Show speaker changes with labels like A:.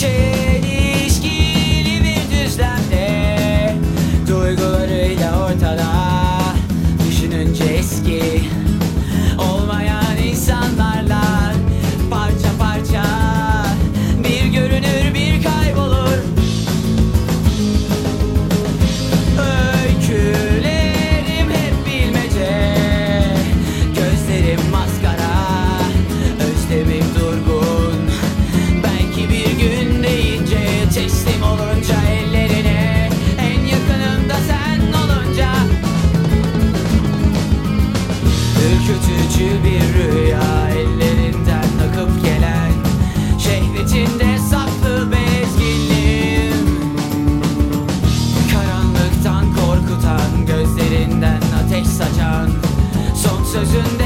A: Çelişkili bir düzlemde Duygularıyla ortada Düşününce eski ürkütücü bir rüya Ellerinden akıp gelen şehvetinde saklı bezginliğim Karanlıktan korkutan gözlerinden ateş saçan Son sözün